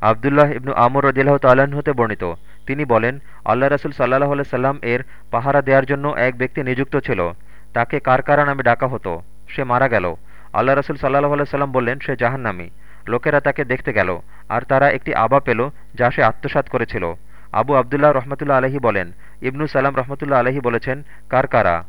আবদুল্লাহ ইবনু আমর রদিল্লাহ তাল্লাহ্ন হতে বর্ণিত। তিনি বলেন, আল্লাহ রাসুল সাল্লাহ আল্লাহ সাল্লাম এর পাহারা দেওয়ার জন্য এক ব্যক্তি নিযুক্ত ছিল। তাকে কারকারা নামে ডাকা হতো। সে মারা গেল। আল্লাহ রাসুল সাল্লাহ আল্লাহ সাল্লাম বললেন, সে জাহান্নামি। লোকেরা তাকে দেখতে গেল আর তারা একটি আবা পেল যা সে আত্মসাত করেছিল। আবু আবদুল্লাহ রহমতুল্লা আলহী বলেন, ইবনু সালাম রহমতুল্লা আলহী বলেছেন, কারকারা।